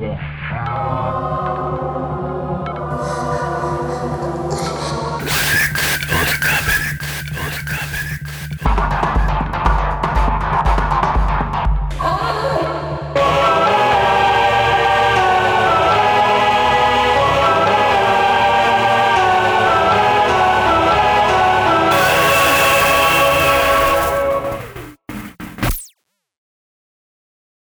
Yeah.